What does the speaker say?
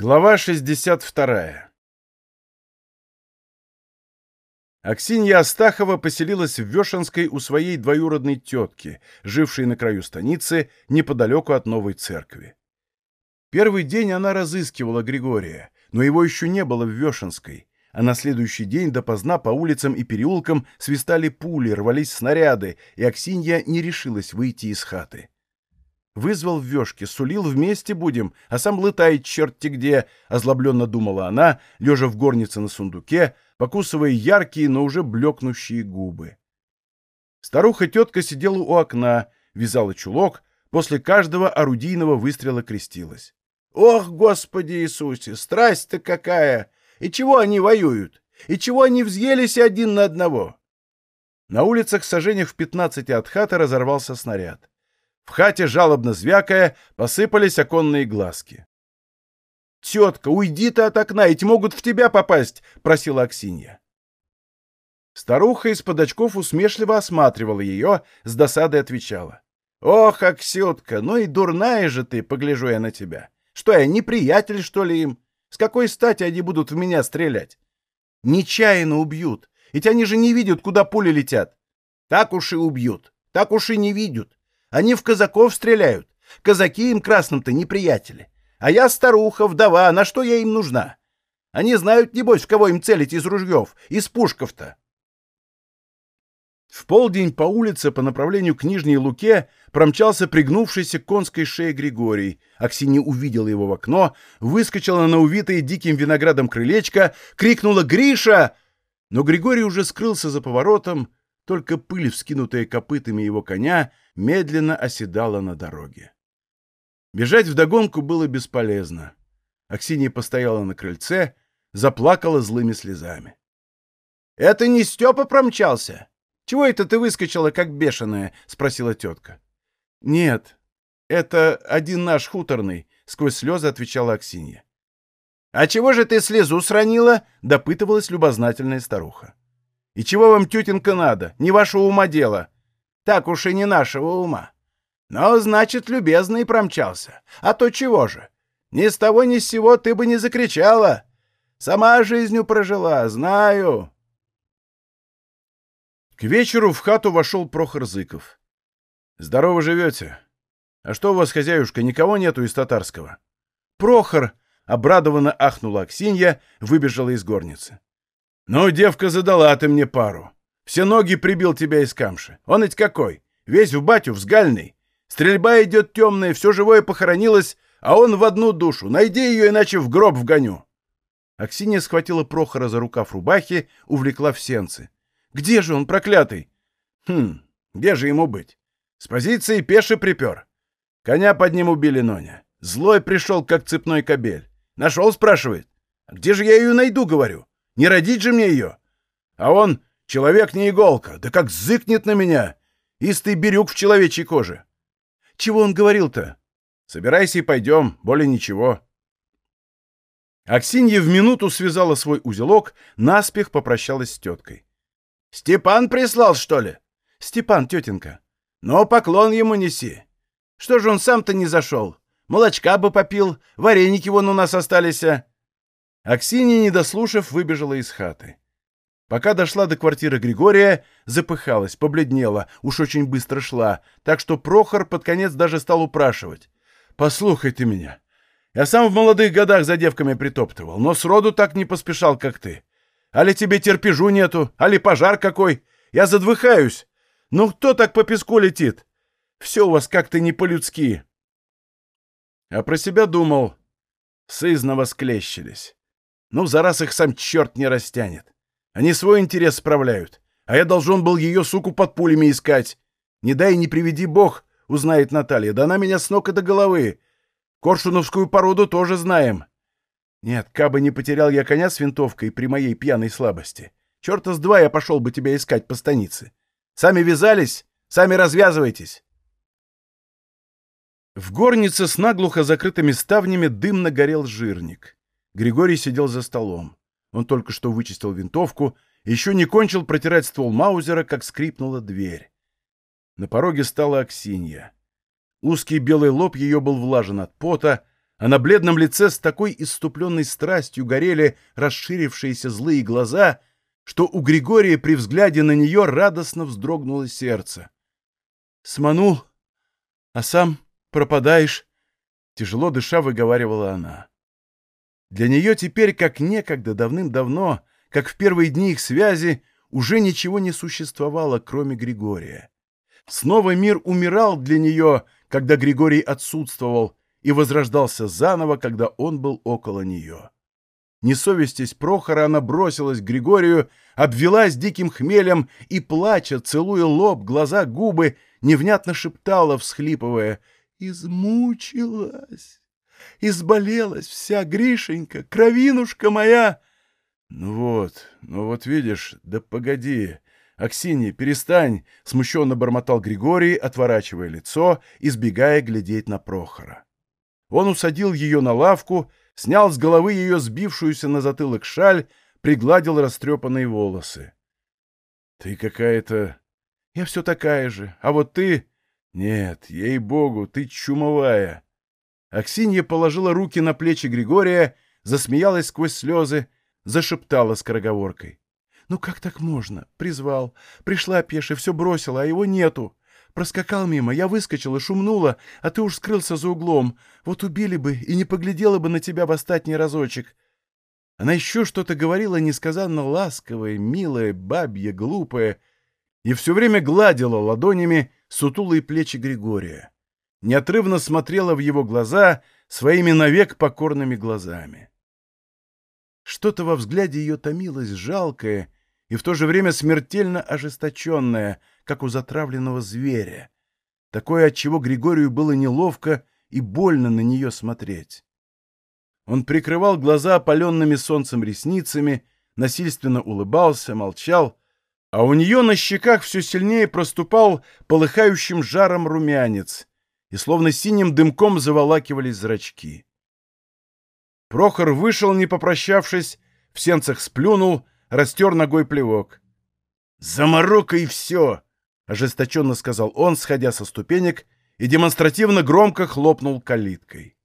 Глава 62. Аксинья Астахова поселилась в Вешенской у своей двоюродной тетки, жившей на краю станицы, неподалеку от новой церкви. Первый день она разыскивала Григория, но его еще не было в Вешенской, а на следующий день допоздна по улицам и переулкам свистали пули, рвались снаряды, и Аксинья не решилась выйти из хаты. Вызвал в вешке, сулил вместе будем, а сам летает черти где, — озлобленно думала она, лежа в горнице на сундуке, покусывая яркие, но уже блекнущие губы. Старуха-тетка сидела у окна, вязала чулок, после каждого орудийного выстрела крестилась. «Ох, Господи Иисусе, страсть-то какая! И чего они воюют? И чего они взъелись один на одного?» На улицах сожжениях в пятнадцати от хаты разорвался снаряд. В хате, жалобно звякая, посыпались оконные глазки. «Тетка, уйди ты от окна, ведь могут в тебя попасть!» — просила Аксинья. Старуха из-под очков усмешливо осматривала ее, с досадой отвечала. «Ох, Аксютка, ну и дурная же ты, погляжу я на тебя. Что я, неприятель, что ли, им? С какой стати они будут в меня стрелять? Нечаянно убьют, ведь они же не видят, куда пули летят. Так уж и убьют, так уж и не видят. Они в казаков стреляют. Казаки им красным-то неприятели. А я старуха, вдова, на что я им нужна? Они знают, небось, в кого им целить из ружьев, из пушков-то. В полдень по улице по направлению к Нижней Луке промчался пригнувшийся к конской шее Григорий. Аксинья увидела его в окно, выскочила на увитое диким виноградом крылечко, крикнула «Гриша!» Но Григорий уже скрылся за поворотом, только пыль, вскинутая копытами его коня, медленно оседала на дороге. Бежать вдогонку было бесполезно. Аксинья постояла на крыльце, заплакала злыми слезами. — Это не Степа промчался? Чего это ты выскочила, как бешеная? — спросила тетка. — Нет, это один наш хуторный, — сквозь слезы отвечала Аксинья. — А чего же ты слезу сранила? — допытывалась любознательная старуха. — И чего вам, тетенька, надо? Не вашего ума дело. Так уж и не нашего ума. Но, значит, любезный промчался. А то чего же? Ни с того ни с сего ты бы не закричала. Сама жизнью прожила, знаю. К вечеру в хату вошел Прохор Зыков. «Здорово живете. А что у вас, хозяюшка, никого нету из татарского?» «Прохор!» — обрадованно ахнула Аксинья, выбежала из горницы. «Ну, девка, задала ты мне пару. Все ноги прибил тебя из камши. Он ведь какой? Весь в батю, взгальный. Стрельба идет темная, все живое похоронилось, а он в одну душу. Найди ее, иначе в гроб вгоню. Аксинья схватила Прохора за рукав рубахи, увлекла в сенцы. «Где же он, проклятый?» «Хм, где же ему быть? С позиции пеший припер. Коня под ним убили Ноня. Злой пришел, как цепной кобель. Нашел, спрашивает. «А где же я ее найду, говорю? Не родить же мне ее?» А он Человек не иголка, да как зыкнет на меня! Истый бирюк в человечьей коже. Чего он говорил-то? Собирайся и пойдем, более ничего. Аксинья в минуту связала свой узелок, наспех попрощалась с теткой. — Степан прислал, что ли? — Степан, тетенька. — Но поклон ему неси. Что же он сам-то не зашел? Молочка бы попил, вареники вон у нас остались. А? Аксинья, не дослушав, выбежала из хаты. Пока дошла до квартиры Григория, запыхалась, побледнела, уж очень быстро шла, так что Прохор под конец даже стал упрашивать. «Послухай ты меня. Я сам в молодых годах за девками притоптывал, но сроду так не поспешал, как ты. Али тебе терпежу нету, али пожар какой. Я задвыхаюсь. Ну кто так по песку летит? Все у вас как-то не по-людски». А про себя думал. Сызно восклещились. Ну, за раз их сам черт не растянет. Они свой интерес справляют, а я должен был ее, суку, под пулями искать. Не дай, не приведи бог, узнает Наталья, да она меня с ног и до головы. Коршуновскую породу тоже знаем. Нет, кабы не потерял я коня с винтовкой при моей пьяной слабости. Черта с два я пошел бы тебя искать по станице. Сами вязались, сами развязывайтесь. В горнице с наглухо закрытыми ставнями дымно горел жирник. Григорий сидел за столом. Он только что вычистил винтовку, еще не кончил протирать ствол Маузера, как скрипнула дверь. На пороге стала Аксинья. Узкий белый лоб ее был влажен от пота, а на бледном лице с такой иступленной страстью горели расширившиеся злые глаза, что у Григория при взгляде на нее радостно вздрогнуло сердце. «Сманул, а сам пропадаешь», — тяжело дыша выговаривала она. Для нее теперь, как некогда, давным-давно, как в первые дни их связи, уже ничего не существовало, кроме Григория. Снова мир умирал для нее, когда Григорий отсутствовал, и возрождался заново, когда он был около нее. Не совестясь Прохора, она бросилась к Григорию, обвелась диким хмелем и, плача, целуя лоб, глаза, губы, невнятно шептала, всхлипывая, «Измучилась, изболелась вся, Гришенька, кровинушка моя!» «Ну вот, ну вот видишь, да погоди, Аксинья, перестань!» — смущенно бормотал Григорий, отворачивая лицо, избегая глядеть на Прохора. Он усадил ее на лавку, снял с головы ее сбившуюся на затылок шаль, пригладил растрепанные волосы. — Ты какая-то... Я все такая же. А вот ты... Нет, ей-богу, ты чумовая. Аксинья положила руки на плечи Григория, засмеялась сквозь слезы, зашептала скороговоркой. — Ну как так можно? Призвал. Пришла пеша, все бросила, а его нету. Проскакал мимо, я выскочила, шумнула, а ты уж скрылся за углом. Вот убили бы и не поглядела бы на тебя в остатний разочек. Она еще что-то говорила несказанно ласковое, милое, бабье, глупое, и все время гладила ладонями сутулые плечи Григория. Неотрывно смотрела в его глаза своими навек покорными глазами. Что-то во взгляде ее томилось жалкое и в то же время смертельно ожесточенное — как у затравленного зверя. Такое, от чего Григорию было неловко и больно на нее смотреть. Он прикрывал глаза опаленными солнцем ресницами, насильственно улыбался, молчал, а у нее на щеках все сильнее проступал полыхающим жаром румянец, и словно синим дымком заволакивались зрачки. Прохор вышел, не попрощавшись, в сенцах сплюнул, растер ногой плевок. «Заморока и все!» ожесточенно сказал он, сходя со ступенек, и демонстративно громко хлопнул калиткой.